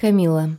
Камила.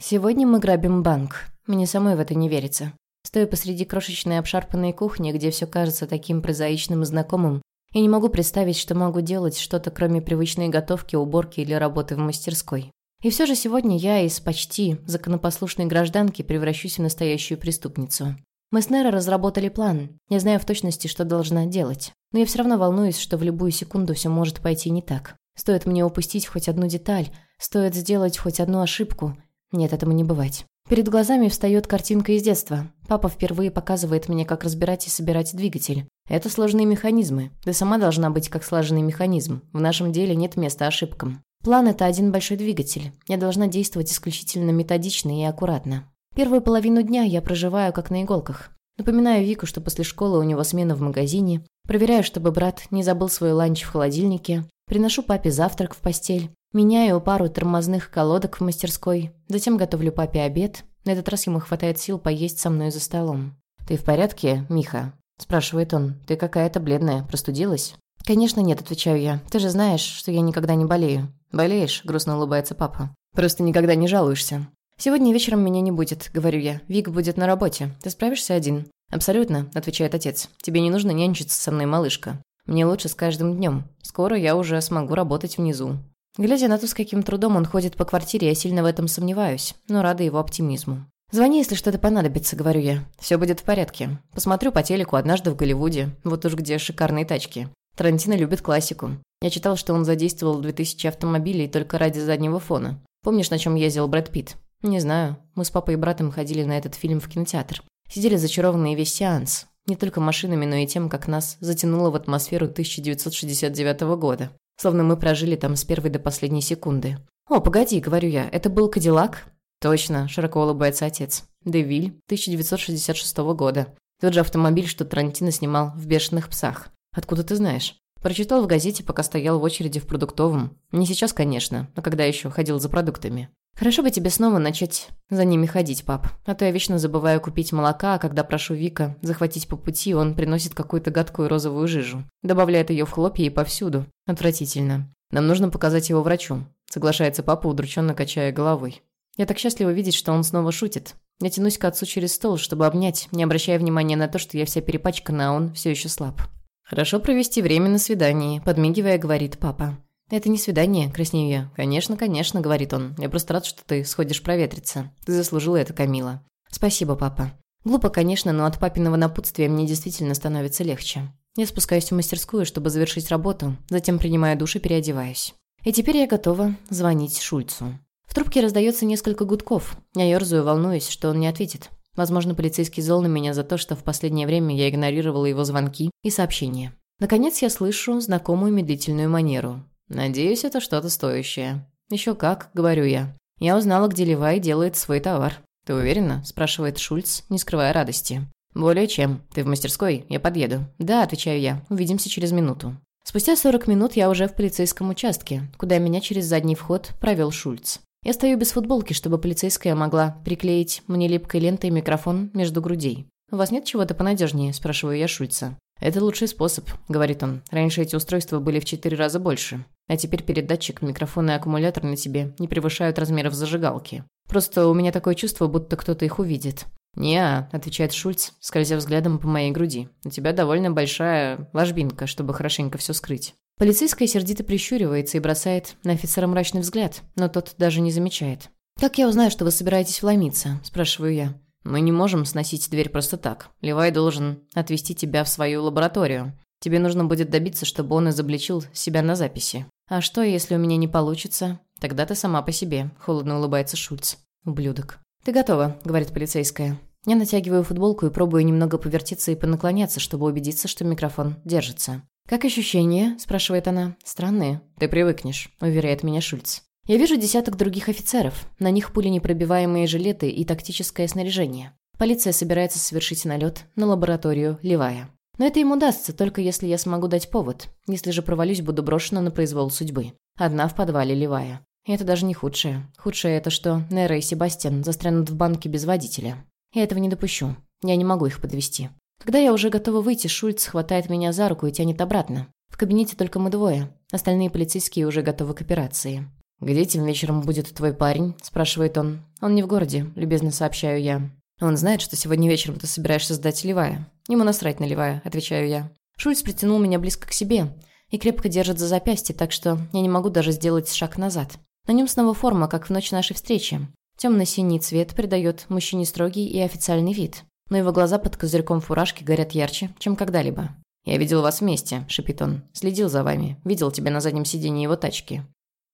Сегодня мы грабим банк. Мне самой в это не верится. Стою посреди крошечной обшарпанной кухни, где все кажется таким прозаичным и знакомым, и не могу представить, что могу делать что-то, кроме привычной готовки, уборки или работы в мастерской. И все же сегодня я из почти законопослушной гражданки превращусь в настоящую преступницу. Мы с Неро разработали план. Я знаю в точности, что должна делать. Но я все равно волнуюсь, что в любую секунду все может пойти не так. Стоит мне упустить хоть одну деталь, стоит сделать хоть одну ошибку. Нет, этому не бывать. Перед глазами встает картинка из детства. Папа впервые показывает мне, как разбирать и собирать двигатель. Это сложные механизмы. Ты сама должна быть как слаженный механизм. В нашем деле нет места ошибкам. План – это один большой двигатель. Я должна действовать исключительно методично и аккуратно. Первую половину дня я проживаю как на иголках. Напоминаю Вику, что после школы у него смена в магазине. Проверяю, чтобы брат не забыл свой ланч в холодильнике. Приношу папе завтрак в постель. Меняю пару тормозных колодок в мастерской. Затем готовлю папе обед. На этот раз ему хватает сил поесть со мной за столом. «Ты в порядке, Миха?» – спрашивает он. «Ты какая-то бледная. Простудилась?» «Конечно нет», – отвечаю я. «Ты же знаешь, что я никогда не болею». «Болеешь?» – грустно улыбается папа. «Просто никогда не жалуешься». «Сегодня вечером меня не будет», — говорю я. «Вик будет на работе. Ты справишься один?» «Абсолютно», — отвечает отец. «Тебе не нужно нянчиться со мной, малышка. Мне лучше с каждым днем. Скоро я уже смогу работать внизу». Глядя на то, с каким трудом он ходит по квартире, я сильно в этом сомневаюсь, но рада его оптимизму. «Звони, если что-то понадобится», — говорю я. «Все будет в порядке. Посмотрю по телеку однажды в Голливуде. Вот уж где шикарные тачки. Тарантино любит классику. Я читал, что он задействовал 2000 автомобилей только ради заднего фона. Помнишь, на чем ездил Брэд Питт? Не знаю. Мы с папой и братом ходили на этот фильм в кинотеатр. Сидели зачарованные весь сеанс. Не только машинами, но и тем, как нас затянуло в атмосферу 1969 года. Словно мы прожили там с первой до последней секунды. «О, погоди», — говорю я, — «это был Кадиллак?» «Точно», — широко улыбается отец. «Девиль, 1966 года. Тот же автомобиль, что Тарантино снимал в «Бешеных псах». Откуда ты знаешь?» Прочитал в газете, пока стоял в очереди в продуктовом. Не сейчас, конечно, но когда еще ходил за продуктами. «Хорошо бы тебе снова начать за ними ходить, пап. А то я вечно забываю купить молока, а когда прошу Вика захватить по пути, он приносит какую-то гадкую розовую жижу. Добавляет ее в хлопья и повсюду. Отвратительно. Нам нужно показать его врачу», — соглашается папа, удрученно качая головой. Я так счастлива видеть, что он снова шутит. Я тянусь к отцу через стол, чтобы обнять, не обращая внимания на то, что я вся перепачкана, а он все еще слаб. «Хорошо провести время на свидании», — подмигивая, говорит папа. «Это не свидание», — краснею я. «Конечно, конечно», — говорит он. «Я просто рад, что ты сходишь проветриться. Ты заслужила это, Камила». «Спасибо, папа». Глупо, конечно, но от папиного напутствия мне действительно становится легче. Я спускаюсь в мастерскую, чтобы завершить работу, затем принимаю душ и переодеваюсь. И теперь я готова звонить Шульцу. В трубке раздается несколько гудков. Я ерзаю, волнуюсь, что он не ответит. Возможно, полицейский зол на меня за то, что в последнее время я игнорировала его звонки и сообщения. Наконец я слышу знакомую медлительную манеру. Надеюсь, это что-то стоящее. Еще как, говорю я. Я узнала, где Левай делает свой товар. Ты уверена? спрашивает Шульц, не скрывая радости. Более чем. Ты в мастерской? Я подъеду. Да, отвечаю я. Увидимся через минуту. Спустя 40 минут я уже в полицейском участке, куда меня через задний вход провел Шульц. Я стою без футболки, чтобы полицейская могла приклеить мне липкой лентой микрофон между грудей. «У вас нет чего-то понадежнее?» – спрашиваю я Шульца. «Это лучший способ», — говорит он. «Раньше эти устройства были в четыре раза больше. А теперь передатчик, микрофон и аккумулятор на тебе не превышают размеров зажигалки. Просто у меня такое чувство, будто кто-то их увидит». «Не-а», отвечает Шульц, скользя взглядом по моей груди. «У тебя довольно большая ложбинка, чтобы хорошенько все скрыть». Полицейская сердито прищуривается и бросает на офицера мрачный взгляд, но тот даже не замечает. «Как я узнаю, что вы собираетесь вломиться?» – спрашиваю я. Мы не можем сносить дверь просто так. Левай должен отвезти тебя в свою лабораторию. Тебе нужно будет добиться, чтобы он изобличил себя на записи. А что, если у меня не получится? Тогда ты сама по себе, холодно улыбается Шульц. Ублюдок. Ты готова, говорит полицейская. Я натягиваю футболку и пробую немного повертеться и понаклоняться, чтобы убедиться, что микрофон держится. «Как ощущения?» – спрашивает она. «Странные. Ты привыкнешь», – уверяет меня Шульц. Я вижу десяток других офицеров. На них пуленепробиваемые жилеты и тактическое снаряжение. Полиция собирается совершить налет на лабораторию Левая. Но это им удастся, только если я смогу дать повод. Если же провалюсь, буду брошена на произвол судьбы. Одна в подвале Левая. И это даже не худшее. Худшее это, что Нера и Себастьян застрянут в банке без водителя. Я этого не допущу. Я не могу их подвести. Когда я уже готова выйти, Шульц хватает меня за руку и тянет обратно. В кабинете только мы двое. Остальные полицейские уже готовы к операции. «Где этим вечером будет твой парень?» – спрашивает он. «Он не в городе», – любезно сообщаю я. «Он знает, что сегодня вечером ты собираешься сдать Левая». «Ему насрать на Левая», – отвечаю я. Шульц притянул меня близко к себе и крепко держит за запястье, так что я не могу даже сделать шаг назад. На нем снова форма, как в ночь нашей встречи. Темно-синий цвет придает мужчине строгий и официальный вид, но его глаза под козырьком фуражки горят ярче, чем когда-либо. «Я видел вас вместе», – шипит он. «Следил за вами. Видел тебя на заднем сиденье его тачки».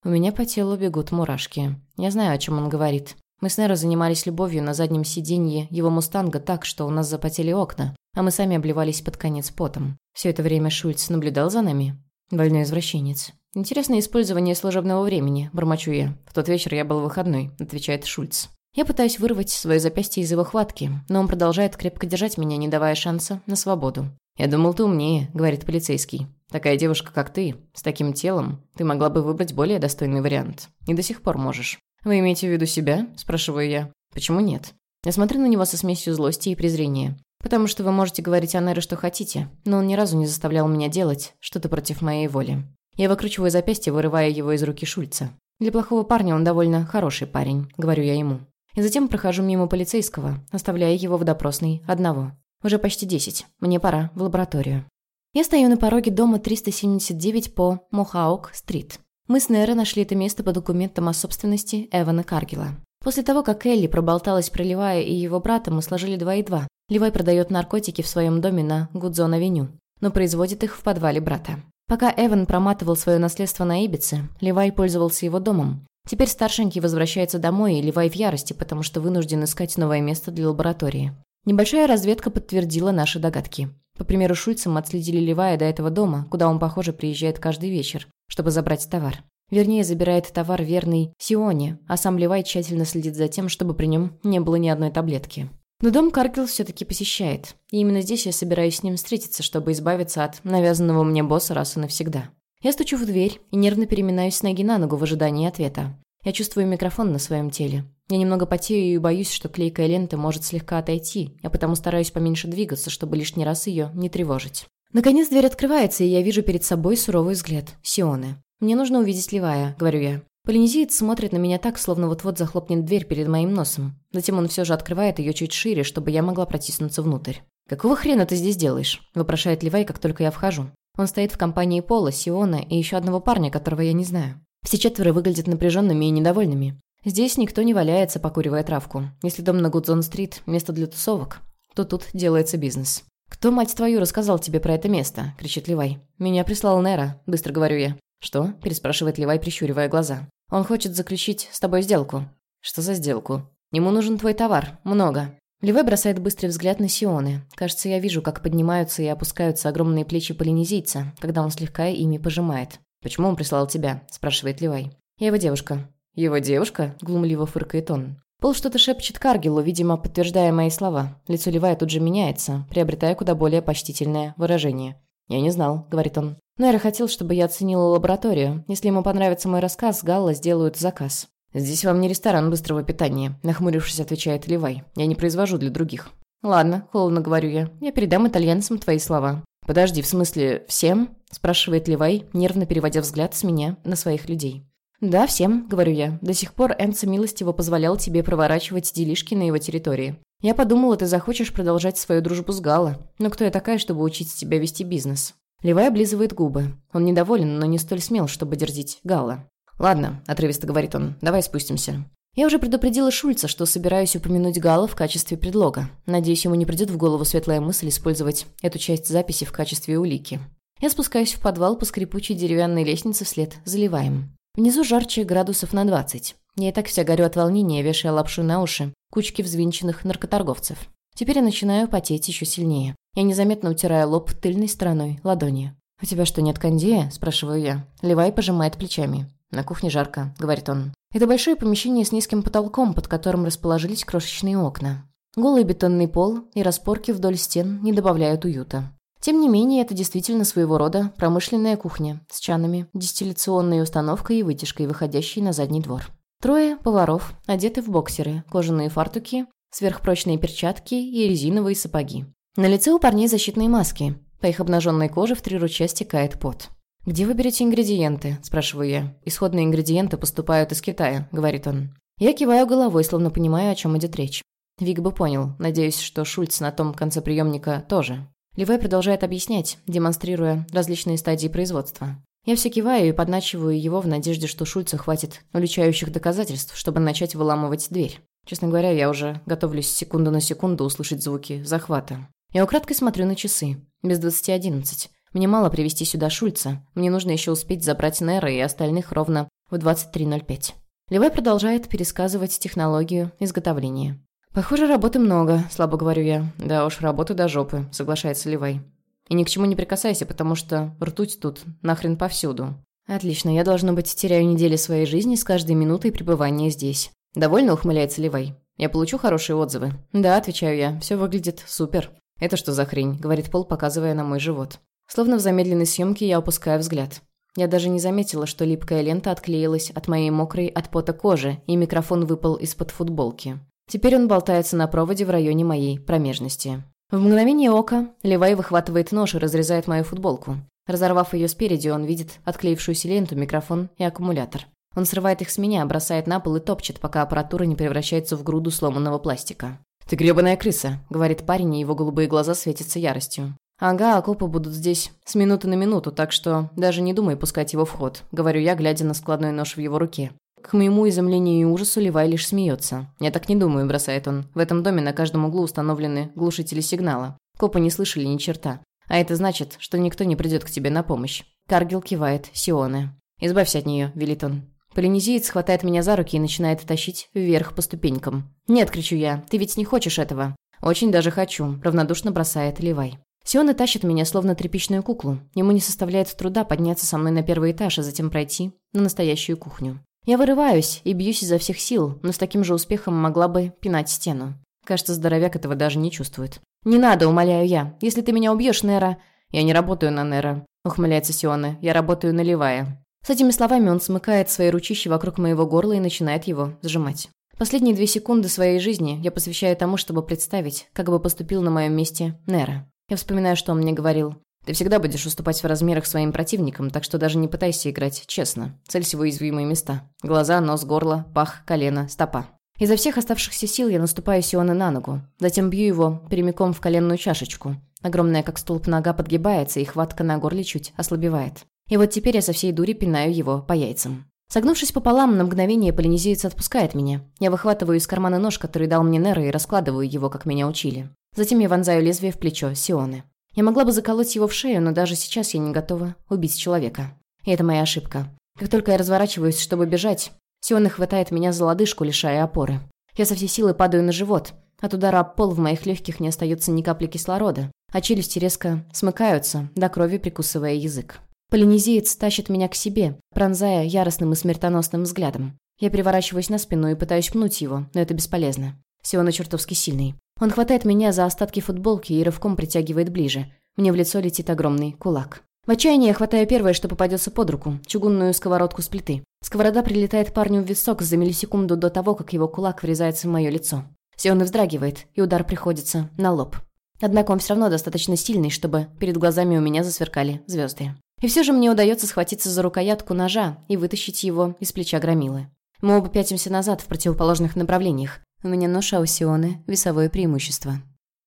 У меня по телу бегут мурашки. Я знаю, о чем он говорит. Мы с Неро занимались любовью на заднем сиденье его мустанга так, что у нас запотели окна, а мы сами обливались под конец потом. Все это время Шульц наблюдал за нами. Больной извращенец. «Интересное использование служебного времени», – бормочу я. «В тот вечер я был выходной», – отвечает Шульц. Я пытаюсь вырвать свое запястье из его хватки, но он продолжает крепко держать меня, не давая шанса на свободу. «Я думал, ты умнее», — говорит полицейский. «Такая девушка, как ты, с таким телом, ты могла бы выбрать более достойный вариант. И до сих пор можешь». «Вы имеете в виду себя?» – спрашиваю я. «Почему нет?» Я смотрю на него со смесью злости и презрения. «Потому что вы можете говорить о Нере что хотите, но он ни разу не заставлял меня делать что-то против моей воли». Я выкручиваю запястье, вырывая его из руки Шульца. «Для плохого парня он довольно хороший парень», – говорю я ему. И затем прохожу мимо полицейского, оставляя его в допросной одного. Уже почти десять. Мне пора в лабораторию. Я стою на пороге дома 379 по Мохаук-стрит. Мы с Нера нашли это место по документам о собственности Эвана Каргила. После того, как Элли проболталась про Левая и его брата, мы сложили два и два. Левай продает наркотики в своем доме на Гудзон-авеню, но производит их в подвале брата. Пока Эван проматывал свое наследство на Ибице, Левай пользовался его домом. Теперь старшенький возвращается домой, и Левай в ярости, потому что вынужден искать новое место для лаборатории. Небольшая разведка подтвердила наши догадки. По примеру Шульца мы отследили Левая до этого дома, куда он, похоже, приезжает каждый вечер, чтобы забрать товар. Вернее, забирает товар верный Сионе, а сам Левай тщательно следит за тем, чтобы при нем не было ни одной таблетки. Но дом Каркел все-таки посещает, и именно здесь я собираюсь с ним встретиться, чтобы избавиться от навязанного мне босса раз и навсегда. Я стучу в дверь и нервно переминаюсь с ноги на ногу в ожидании ответа. Я чувствую микрофон на своем теле. Я немного потею и боюсь, что клейкая лента может слегка отойти, а потому стараюсь поменьше двигаться, чтобы лишний раз ее не тревожить. Наконец дверь открывается, и я вижу перед собой суровый взгляд Сионы. «Мне нужно увидеть Левая», — говорю я. Полинезиец смотрит на меня так, словно вот-вот захлопнет дверь перед моим носом. Затем он все же открывает ее чуть шире, чтобы я могла протиснуться внутрь. «Какого хрена ты здесь делаешь?» – вопрошает Левай, как только я вхожу. Он стоит в компании Пола, Сиона и еще одного парня, которого я не знаю. Все четверо выглядят напряженными и недовольными. Здесь никто не валяется, покуривая травку. Если дом на Гудзон-стрит – место для тусовок, то тут делается бизнес. «Кто, мать твою, рассказал тебе про это место?» – кричит Левай. «Меня прислал Нера», – быстро говорю я. «Что?» – переспрашивает Левай, прищуривая глаза. «Он хочет заключить с тобой сделку». «Что за сделку?» «Ему нужен твой товар. Много». Левай бросает быстрый взгляд на Сионы. Кажется, я вижу, как поднимаются и опускаются огромные плечи полинезийца, когда он слегка ими пожимает. «Почему он прислал тебя?» – спрашивает Левай. «Я его девушка». «Его девушка?» – глумливо фыркает он. Пол что-то шепчет Каргилу, видимо, подтверждая мои слова. Лицо Левая тут же меняется, приобретая куда более почтительное выражение. «Я не знал», — говорит он. «Нейра хотел, чтобы я оценила лабораторию. Если ему понравится мой рассказ, Галла сделают заказ». «Здесь вам не ресторан быстрого питания», — нахмурившись, отвечает Левай. «Я не произвожу для других». «Ладно», — холодно говорю я. «Я передам итальянцам твои слова». «Подожди, в смысле, всем?» – спрашивает Левай, нервно переводя взгляд с меня на своих людей. «Да, всем», – говорю я. «До сих пор Энцо милостиво позволял тебе проворачивать делишки на его территории. Я подумала, ты захочешь продолжать свою дружбу с Гала. Но кто я такая, чтобы учить тебя вести бизнес?» Левай облизывает губы. Он недоволен, но не столь смел, чтобы дерзить Гала. «Ладно», – отрывисто говорит он, – «давай спустимся». Я уже предупредила Шульца, что собираюсь упомянуть Гала в качестве предлога. Надеюсь, ему не придет в голову светлая мысль использовать эту часть записи в качестве улики. Я спускаюсь в подвал по скрипучей деревянной лестнице вслед заливаем. Внизу жарче градусов на 20. Я и так вся горю от волнения, вешая лапшу на уши, кучки взвинченных наркоторговцев. Теперь я начинаю потеть еще сильнее. Я незаметно утираю лоб тыльной стороной ладони. «У тебя что, нет кондея?» – спрашиваю я. Левай пожимает плечами. «На кухне жарко», — говорит он. «Это большое помещение с низким потолком, под которым расположились крошечные окна. Голый бетонный пол и распорки вдоль стен не добавляют уюта. Тем не менее, это действительно своего рода промышленная кухня с чанами, дистилляционной установкой и вытяжкой, выходящей на задний двор. Трое поваров, одеты в боксеры, кожаные фартуки, сверхпрочные перчатки и резиновые сапоги. На лице у парней защитные маски. По их обнаженной коже в три ручья стекает пот. «Где вы берете ингредиенты?» – спрашиваю я. «Исходные ингредиенты поступают из Китая», – говорит он. Я киваю головой, словно понимаю, о чем идет речь. Вик бы понял. Надеюсь, что Шульц на том конце приемника тоже. Левай продолжает объяснять, демонстрируя различные стадии производства. Я все киваю и подначиваю его в надежде, что Шульцу хватит уличающих доказательств, чтобы начать выламывать дверь. Честно говоря, я уже готовлюсь секунду на секунду услышать звуки захвата. Я украдкой смотрю на часы. Без двадцати одиннадцать. Мне мало привести сюда Шульца. Мне нужно еще успеть забрать Нера и остальных ровно в 23.05. Левай продолжает пересказывать технологию изготовления. «Похоже, работы много», – слабо говорю я. «Да уж, работы до жопы», – соглашается Ливай. «И ни к чему не прикасайся, потому что ртуть тут нахрен повсюду». «Отлично, я, должно быть, теряю недели своей жизни с каждой минутой пребывания здесь». «Довольно?» – ухмыляется Ливай. «Я получу хорошие отзывы?» «Да», – отвечаю я. «Все выглядит супер». «Это что за хрень?» – говорит Пол, показывая на мой живот. Словно в замедленной съемке я опускаю взгляд. Я даже не заметила, что липкая лента отклеилась от моей мокрой от пота кожи, и микрофон выпал из-под футболки. Теперь он болтается на проводе в районе моей промежности. В мгновение ока Левай выхватывает нож и разрезает мою футболку. Разорвав ее спереди, он видит отклеившуюся ленту, микрофон и аккумулятор. Он срывает их с меня, бросает на пол и топчет, пока аппаратура не превращается в груду сломанного пластика. «Ты гребаная крыса», — говорит парень, и его голубые глаза светятся яростью. «Ага, окопы будут здесь с минуты на минуту, так что даже не думай пускать его в ход», — говорю я, глядя на складной нож в его руке. К моему изумлению и ужасу Левай лишь смеется. «Я так не думаю», – бросает он. «В этом доме на каждом углу установлены глушители сигнала. Копы не слышали ни черта. А это значит, что никто не придет к тебе на помощь». Каргил кивает. Сионе. «Избавься от нее», – велит он. Полинезиец хватает меня за руки и начинает тащить вверх по ступенькам. «Нет», – кричу я, – «ты ведь не хочешь этого?» «Очень даже хочу», – равнодушно бросает Левай. Сиона тащит меня, словно тряпичную куклу. Ему не составляет труда подняться со мной на первый этаж, а затем пройти на настоящую кухню. Я вырываюсь и бьюсь изо всех сил, но с таким же успехом могла бы пинать стену. Кажется, здоровяк этого даже не чувствует. «Не надо», — умоляю я. «Если ты меня убьешь, Нера...» «Я не работаю на Нера», — ухмыляется Сионе. «Я работаю на Левая». С этими словами он смыкает свои ручища вокруг моего горла и начинает его сжимать. Последние две секунды своей жизни я посвящаю тому, чтобы представить, как бы поступил на моем месте Нера. Я вспоминаю, что он мне говорил. Ты всегда будешь уступать в размерах своим противникам, так что даже не пытайся играть честно. Целься в уязвимые места. Глаза, нос, горло, пах, колено, стопа. Изо всех оставшихся сил я наступаю Сионы на ногу. Затем бью его прямиком в коленную чашечку. Огромная, как столб, нога подгибается, и хватка на горле чуть ослабевает. И вот теперь я со всей дури пинаю его по яйцам. Согнувшись пополам, на мгновение полинезиец отпускает меня. Я выхватываю из кармана нож, который дал мне Нера, и раскладываю его, как меня учили. Затем я вонзаю лезвие в плечо Сионы. Я могла бы заколоть его в шею, но даже сейчас я не готова убить человека. И это моя ошибка. Как только я разворачиваюсь, чтобы бежать, Сиона хватает меня за лодыжку, лишая опоры. Я со всей силы падаю на живот. От удара об пол в моих легких не остается ни капли кислорода, а челюсти резко смыкаются, до крови прикусывая язык. Полинезиец тащит меня к себе, пронзая яростным и смертоносным взглядом. Я переворачиваюсь на спину и пытаюсь пнуть его, но это бесполезно. Сиона чертовски сильный. Он хватает меня за остатки футболки и рывком притягивает ближе. Мне в лицо летит огромный кулак. В отчаянии я хватаю первое, что попадется под руку – чугунную сковородку с плиты. Сковорода прилетает парню в висок за миллисекунду до того, как его кулак врезается в мое лицо. Сион вздрагивает, и удар приходится на лоб. Однако он все равно достаточно сильный, чтобы перед глазами у меня засверкали звезды. И все же мне удается схватиться за рукоятку ножа и вытащить его из плеча громилы. Мы оба пятимся назад в противоположных направлениях, у меня нож Аусионы, весовое преимущество.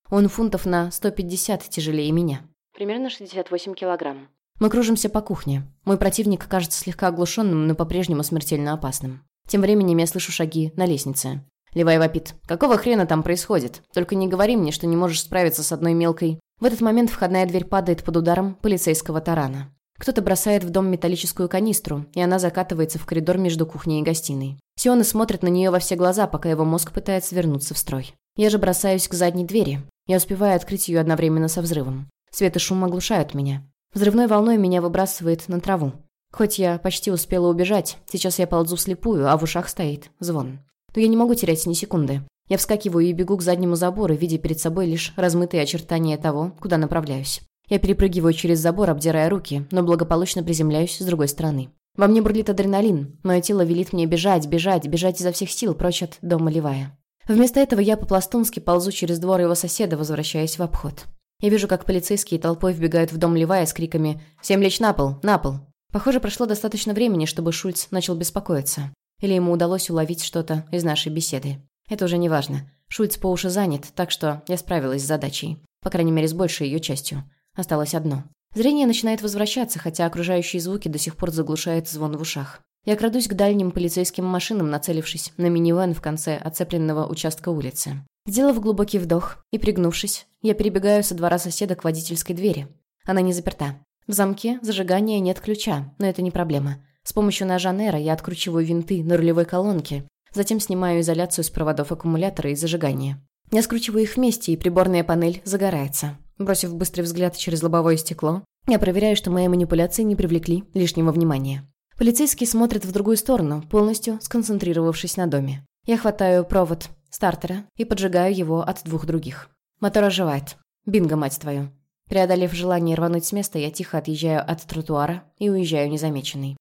Он фунтов на 150 тяжелее меня. Примерно 68 килограмм. Мы кружимся по кухне. Мой противник кажется слегка оглушенным, но по-прежнему смертельно опасным. Тем временем я слышу шаги на лестнице. Левай вопит. «Какого хрена там происходит? Только не говори мне, что не можешь справиться с одной мелкой...» В этот момент входная дверь падает под ударом полицейского тарана. Кто-то бросает в дом металлическую канистру, и она закатывается в коридор между кухней и гостиной. Сиона смотрит на нее во все глаза, пока его мозг пытается вернуться в строй. Я же бросаюсь к задней двери. Я успеваю открыть ее одновременно со взрывом. Свет и шум оглушают меня. Взрывной волной меня выбрасывает на траву. Хоть я почти успела убежать, сейчас я ползу вслепую, а в ушах стоит звон. Но я не могу терять ни секунды. Я вскакиваю и бегу к заднему забору, видя перед собой лишь размытые очертания того, куда направляюсь. Я перепрыгиваю через забор, обдирая руки, но благополучно приземляюсь с другой стороны. Во мне бурлит адреналин. Мое тело велит мне бежать, бежать, бежать изо всех сил прочь от дома Левая. Вместо этого я по-пластунски ползу через двор его соседа, возвращаясь в обход. Я вижу, как полицейские толпой вбегают в дом Левая с криками «Всем лечь на пол! На пол!». Похоже, прошло достаточно времени, чтобы Шульц начал беспокоиться. Или ему удалось уловить что-то из нашей беседы. Это уже не важно. Шульц по уши занят, так что я справилась с задачей. По крайней мере, с большей ее частью. Осталось одно. Зрение начинает возвращаться, хотя окружающие звуки до сих пор заглушают звон в ушах. Я крадусь к дальним полицейским машинам, нацелившись на минивэн в конце оцепленного участка улицы. Сделав глубокий вдох и пригнувшись, я перебегаю со двора соседа к водительской двери. Она не заперта. В замке зажигания нет ключа, но это не проблема. С помощью ножа Нера я откручиваю винты на рулевой колонке, затем снимаю изоляцию с проводов аккумулятора и зажигания. Я скручиваю их вместе, и приборная панель загорается. Бросив быстрый взгляд через лобовое стекло, я проверяю, что мои манипуляции не привлекли лишнего внимания. Полицейский смотрит в другую сторону, полностью сконцентрировавшись на доме. Я хватаю провод стартера и поджигаю его от двух других. Мотор оживает. Бинго, мать твою. Преодолев желание рвануть с места, я тихо отъезжаю от тротуара и уезжаю незамеченный.